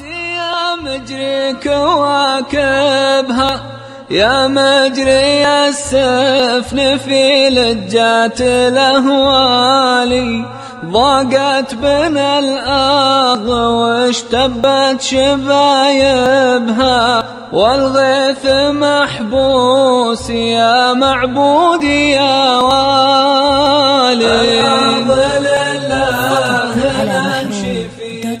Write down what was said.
يا مجري كواكبها يا مجري السفن في لجات الأهوالي. ضاقت بنا الأرض واشتبت شبايبها. والغيث محبوس يا معبودي يا والي. الأرض لله نمشي في